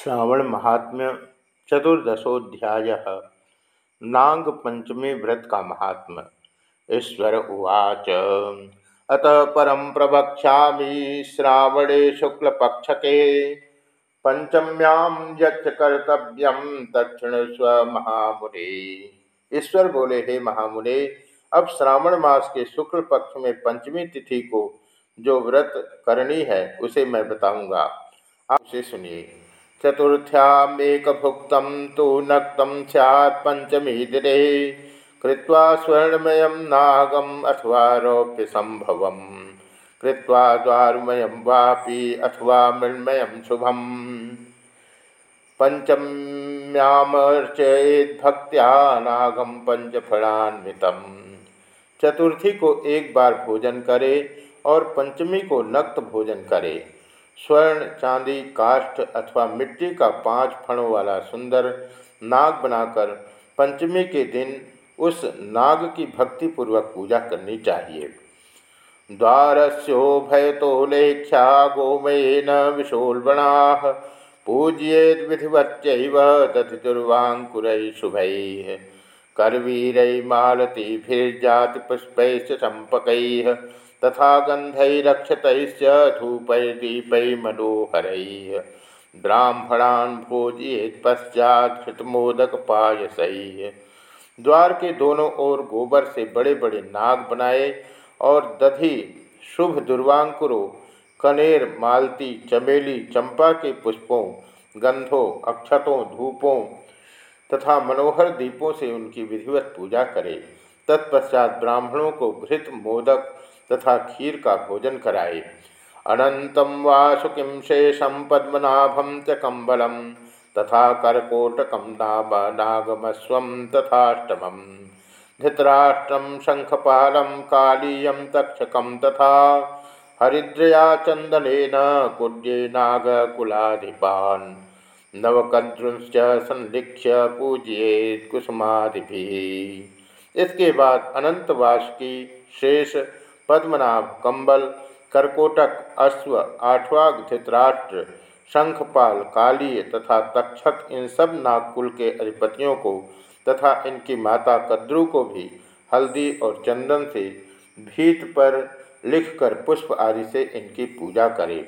श्रावण महात्म्य चतुर्दशोध्याय नांग पंचमी व्रत का महात्म ईश्वर उवाच, अतः परम प्रवक्षा श्रावणे शुक्ल पक्ष के पंचम्याम कर्तव्यम दक्षिण स्व महामुने ईश्वर बोले, हे महामुने, अब श्रावण मास के शुक्ल पक्ष में पंचमी तिथि को जो व्रत करनी है, उसे मैं बताऊँगा। आप उसे सुनिए। चतुर्थ्यामेकभुक्त तो नक्त सैत् दिने। स्वर्णमय नागम अथवा रौप्य संभव कृत्वा द्वारमयं वापि अथवा मृण्मय शुभम। पंचम्यामर्चयेद्भक्त्या नागम पंचफलान्वित चतुर्थी को एक बार भोजन करे और पंचमी को नक्त भोजन करे। स्वर्ण, चांदी, काष्ठ अथवा मिट्टी का पाँच फणों वाला सुंदर नाग बनाकर पंचमी के दिन उस नाग की भक्ति पूर्वक पूजा करनी चाहिए। द्वारस्यो भय तो लेख्या, गोमयेन विशोलबणा, पूज्येद विधिवच्च दुर्वांकुर शुभ। करवीर मालतीभिर्जाति पुष्प चंपक तथा गंधरक्षत धूपैदीप मनोहर ब्राह्मणान भोजित पश्चात घृतमोदक पायस द्वार के दोनों ओर गोबर से बड़े बड़े नाग बनाए और दधि शुभ दुर्वांकुरों, कनेर, मालती, चमेली, चंपा के पुष्पों, गंधों, अक्षतों, धूपों तथा मनोहर दीपों से उनकी विधिवत पूजा करे। तत्पश्चात ब्राह्मणों को घृत मोदक तथा खीर का भोजन कराए। अनंतम वासुकिम शेषम पद्मनाभम च कम्बलम, तथा कर्कोटकम नाम नागमस्व तथाष्टम धृतराष्ट्रम शंखपालम कालीयम तक्षकम तथा हरिद्रया चंदन कुड्ये नागकुलाधिपान नवकद्रुंश्च संलिख्य पूजिए कुसुमादि इसके बाद अनंतवास की शेष पद्मनाभ, कंबल, करकोटक, अश्व आठवा धृतराष्ट्र, शंखपाल, कालीय तथा तक्षक, इन सब नागकुल के अधिपतियों को तथा इनकी माता कद्रु को भी हल्दी और चंदन से भीत पर लिखकर पुष्प आदि से इनकी पूजा करें।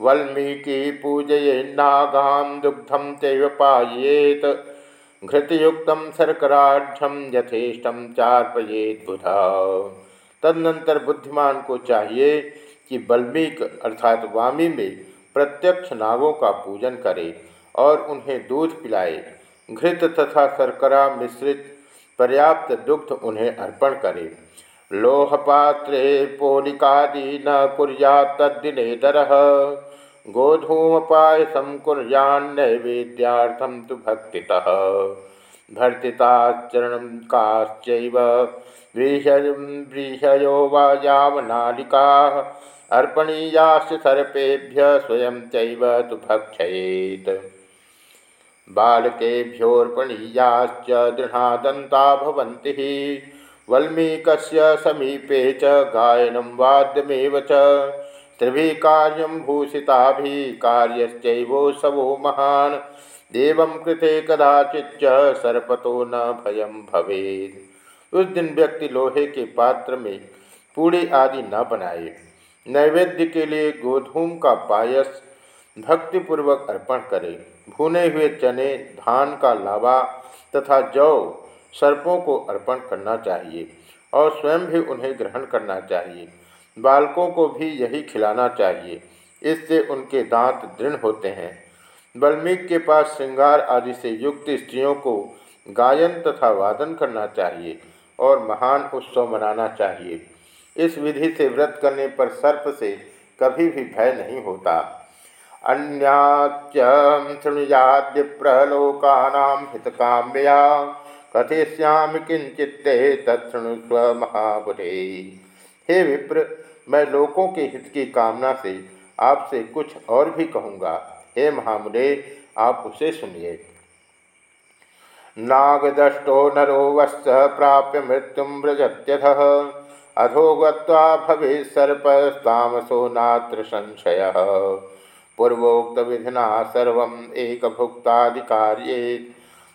वल्मीकी पूजये नागाम दुग्धम तेव पायेत, घृतयुक्त शर्कराढ़ यथेष्टम चार्पयेत बुधा तदनंतर बुद्धिमान को चाहिए कि बल्मीक अर्थात वामी में प्रत्यक्ष नागों का पूजन करे और उन्हें दूध पिलाए, घृत तथा शर्करा मिश्रित पर्याप्त दुग्ध उन्हें अर्पण करे। लोहपात्रे पोलिकादि न कुरिया तद्दिने दर गोधूमपायसम कुरियान नैवेद्यार्थम तो भक्ति भर्तिताचरण काश्चैव व्रीहयो वायावनालिका अर्पणीयाश्च सर्पेभ्य स्वयं चैव तु भक्षयेत् बालकेभ्योऽर्पणीयाश्च दृढादन्ता भवन्ति। वल्मीकस्य समीपे च गायनं वाद्यमेव च। त्रिभिः कार्यं भूषिताभिः कार्यश्चैवोत्सवो महान्। देवं कृते कदाचिच्च सर्पतो न भयम भवेत्। उस दिन व्यक्ति लोहे के पात्र में पूड़ी आदि न बनाए। नैवेद्य के लिए गोधूम का पायस भक्तिपूर्वक अर्पण करे। भुने हुए चने, धान का लावा तथा जौ सर्पों को अर्पण करना चाहिए और स्वयं भी उन्हें ग्रहण करना चाहिए। बालकों को भी यही खिलाना चाहिए। इससे उनके दांत दृढ़ होते हैं। बल्मीक के पास श्रृंगार आदि से युक्त स्त्रियों को गायन तथा वादन करना चाहिए और महान उत्सव मनाना चाहिए। इस विधि से व्रत करने पर सर्प से कभी भी भय नहीं होता। प्रलोकानाम हित काम्या कथिष्याम किंचित तत्णुस्व महाबुरे हे विप्र, मैं लोगों के हित की कामना से आपसे कुछ और भी कहूँगा। हे महामुरे आप उसे सुनिए। नागदष्टो नरो वस्त प्राप्य मृत्यु व्रजत्यथ अधो गत्वा सर्पस्तामसो नात्र संशय। पूर्वोक्त विधिना सर्व एक भुक्ताधिकार्ये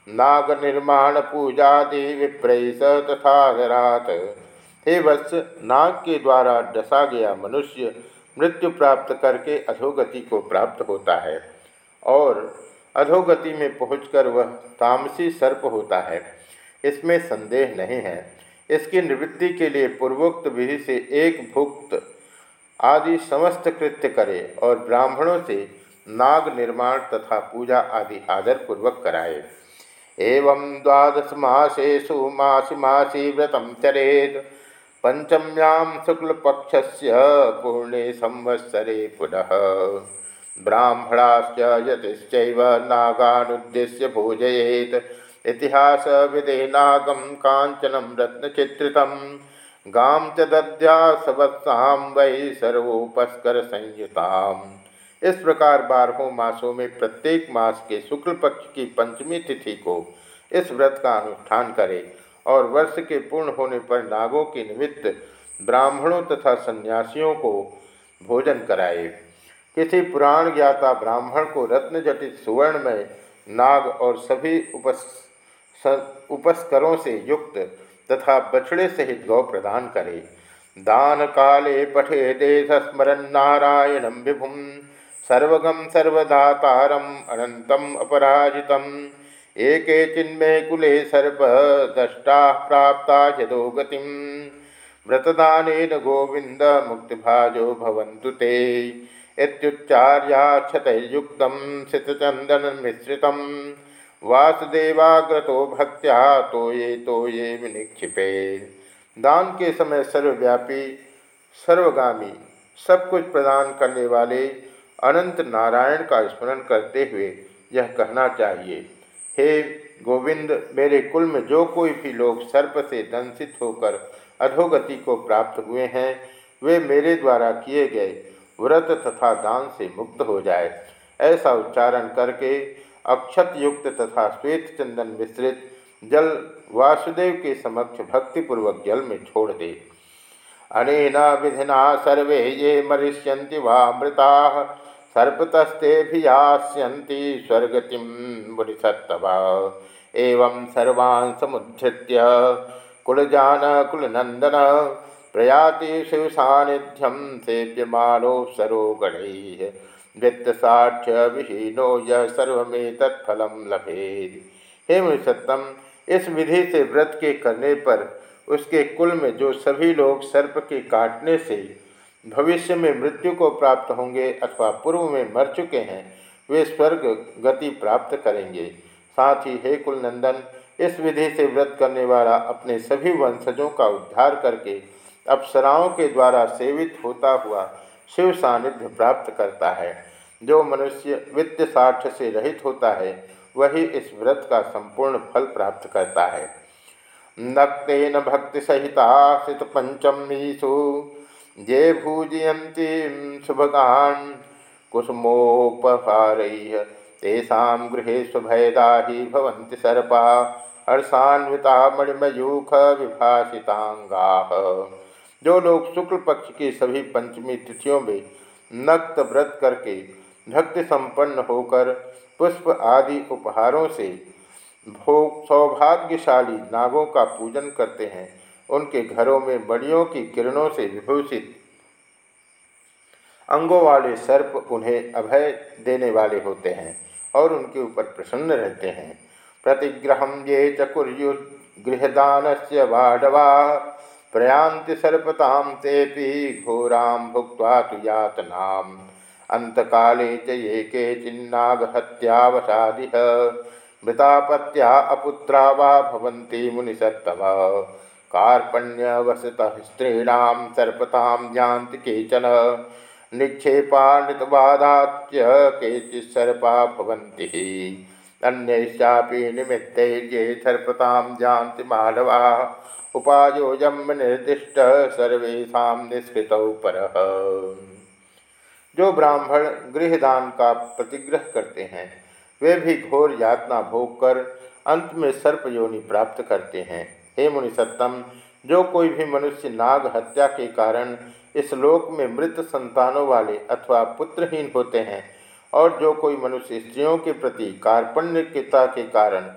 नाग निर्माण पूजादि विप्रय स तथाधरात हे वत्स, नाग के द्वारा डसा गया मनुष्य मृत्यु प्राप्त करके अधोगति को प्राप्त होता है और अधोगति में पहुंचकर वह तामसी सर्प होता है। इसमें संदेह नहीं है। इसकी निवृत्ति के लिए पूर्वोक्त विधि से एक भुक्त आदि समस्त कृत्य करे और ब्राह्मणों से नाग निर्माण तथा पूजा आदि आदर पूर्वक कराए। एवं द्वादश मासेषु मासी मासी व्रतम चरेत। पंचम्यां शुक्लपक्षस्य पूर्णे संवत्सरे पुनः। ब्राह्मणाश्च यतिश्चैव इतिहास विदे नागम कांचनम रत्नचित्रितम गाम च दद्यासवत्साम वै सर्वोपस्कर संयुताम इस प्रकार बारहों मासों में प्रत्येक मास के शुक्ल पक्ष की पंचमी तिथि को इस व्रत का अनुष्ठान करे। और वर्ष के पूर्ण होने पर नागों के निमित्त ब्राह्मणों तथा सन्यासियों को भोजन कराए। किसी पुराण ज्ञाता ब्राह्मण को रत्न जटित सुवर्ण में नाग और सभी उपस उपस्करों से युक्त तथा बछड़े सहित गौ प्रदान करे। दान काले पठे देश स्मरण नारायण विभुम सर्वगम सर्वदातारम अनंतम अपराजितम। एके चिन्मे कुले सर्प दष्टा प्राप्ता यदो गतिम। व्रतदान गोविंद मुक्तिभाजो भवन्तु ते। इत्युच्चार्याक्षतैर्युक्तं सितचन्दनमिश्रितं वासुदेवाग्रतो भक्त्या तो ये तो ये विनिक्षिपे। दान के समय सर्वव्यापी, सर्वगामी, सब कुछ प्रदान करने वाले अनंत नारायण का स्मरण करते हुए यह कहना चाहिए। हे गोविंद, मेरे कुल में जो कोई भी लोग सर्प से दंसित होकर अधोगति को प्राप्त हुए हैं, वे मेरे द्वारा किए गए व्रत तथा दान से मुक्त हो जाए। ऐसा उच्चारण करके अक्षत युक्त तथा श्वेत चंदन मिश्रित जल वासुदेव के समक्ष भक्तिपूर्वक जल में छोड़ दे। अनेन विधिना सर्वे ये मरिष्यन्ति वा मृता सर्पतस्तेभियास्यन्ति स्वर्गतिम मुनिसत्तवा। एवं सर्वान् समुद्धृत्य कुलजान कुलनंदन प्रयाति शिव सानिध्यम सेव्यमानो सरो गणैः वित्तसाक्ष्य विहीनो यह सर्वे तत्फलम लभेद हे मुसत्तम इस विधि से व्रत के करने पर उसके कुल में जो सभी लोग सर्प के काटने से भविष्य में मृत्यु को प्राप्त होंगे अथवा पूर्व में मर चुके हैं, वे स्वर्ग गति प्राप्त करेंगे। साथ ही हे कुलनंदन, इस विधि से व्रत करने वाला अपने सभी वंशजों का उद्धार करके अप्सराओं के द्वारा सेवित होता हुआ शिव सानिध्य प्राप्त करता है। जो मनुष्य वित्त साठ से रहित होता है, वही इस व्रत का संपूर्ण फल प्राप्त करता है। नक्तेन भक्ति सहिता सित पंचमीसु ये भूजयंती शुभगान कुसुमोपहार। तेषा गृह शुभयदा ही भवंति सर्पा, हर्षान्विता मणिमयूख विभाषितांगा जो लोग शुक्ल पक्ष की सभी पंचमी तिथियों में नक्त व्रत करके भक्ति संपन्न होकर पुष्प आदि उपहारों से भोग सौभाग्यशाली नागों का पूजन करते हैं उनके घरों में बड़ियों की किरणों से विभूषित अंगों वाले सर्प उन्हें अभय देने वाले होते हैं और उनके ऊपर प्रसन्न रहते हैं। प्रतिग्रह ये चकुर्यु गृहदान से वाडवा प्रयांति सर्पताम तेपि घोरां भुक्त्वा तु यातनाम् अंतकाले च ये के चिन्नागहत्यावसादिह मृतापत्या अपुत्रा वा भवन्ति मुनिसत्तम कार्पण्यवसतः स्त्रीणां सर्पतां यान्ति केचन। निक्षेपाणितवादाच्य केचित् सर्पा भवन्ति। अन्यैश्चापि निमित्तैर्ये सर्पतां यान्ति उपायोजम निर्दिष्ट सर्वेशा निष्कृत पर। जो ब्राह्मण गृहदान का प्रतिग्रह करते हैं, वे भी घोर यातना भोग कर अंत में सर्प योनि प्राप्त करते हैं। हे मुनि सत्तम जो कोई भी मनुष्य नाग हत्या के कारण इस लोक में मृत संतानों वाले अथवा पुत्रहीन होते हैं, और जो कोई मनुष्य स्त्रियों के प्रति कार्पण्यता के कारण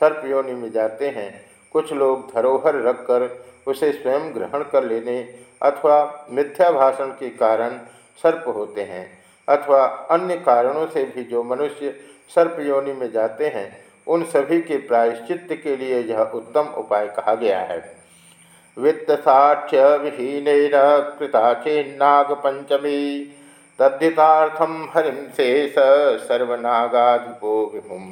सर्प योनि में जाते हैं, कुछ लोग धरोहर रखकर उसे स्वयं ग्रहण कर लेने अथवा मिथ्या भाषण के कारण सर्प होते हैं, अथवा अन्य कारणों से भी जो मनुष्य सर्प योनि में जाते हैं उन सभी के प्रायश्चित के लिए यह उत्तम उपाय कहा गया है। वित्त साक्ष्य विहीन कृता चेन्नाग पंचमी तद्धितार्थम हरिम शेष सर्वनागाधिपो विमुम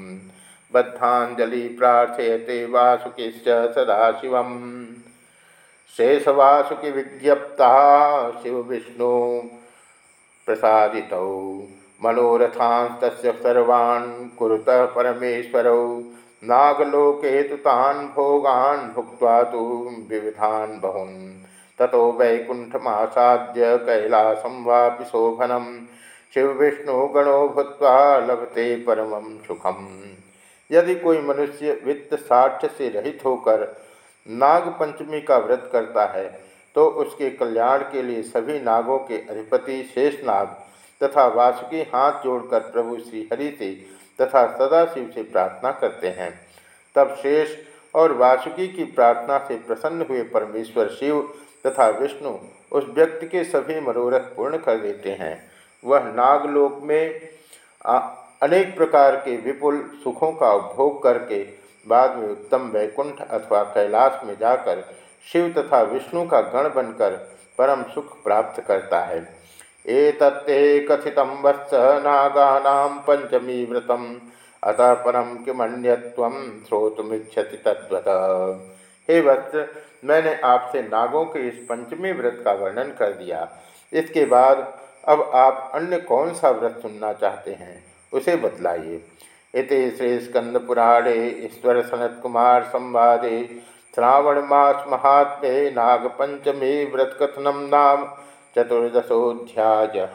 बद्धांजलि प्रार्थयते वासुकिश्च सदाशिव शेषवासुकी विज्ञप्ता शिव विष्णु प्रसादित। मनोरथांस्त कुरुतः परमेश्वरौ। नागलोके तो तान् भोगान् भुक्त्वा तो विविधान् बहून्। ततो वैकुण्ठमासाद्य कैलासं वापि शोभनं। शिवविष्णुगणो लभते परमं सुखम यदि कोई मनुष्य वित्त साक्ष्य से रहित होकर नाग पंचमी का व्रत करता है तो उसके कल्याण के लिए सभी नागों के अधिपति शेष नाग तथा वासुकी हाथ जोड़कर प्रभु श्री हरि से तथा सदाशिव से प्रार्थना करते हैं। तब शेष और वासुकी की प्रार्थना से प्रसन्न हुए परमेश्वर शिव तथा विष्णु उस व्यक्ति के सभी मनोरथ पूर्ण कर देते हैं। वह नागलोक में अनेक प्रकार के विपुल सुखों का उपभोग करके बाद में उत्तम वैकुंठ अथवा कैलाश में जाकर शिव तथा विष्णु का गण बनकर परम सुख प्राप्त करता है। एतत्ते कथित वत्स नागा पंचमी व्रतम। अतः परम किमन्यत्व श्रोतुमिच्छति तद्वत। हे वत्स, मैंने आपसे नागों के इस पंचमी व्रत का वर्णन कर दिया। इसके बाद अब आप अन्य कौन सा व्रत सुनना चाहते हैं, उसे बतलाइए। इति श्री स्कंदपुराणे ईश्वर सनत कुमार संवादे। श्रावण मास महात्मे नागपंचमी व्रत कथनम नाम चतुर्दशोध्याय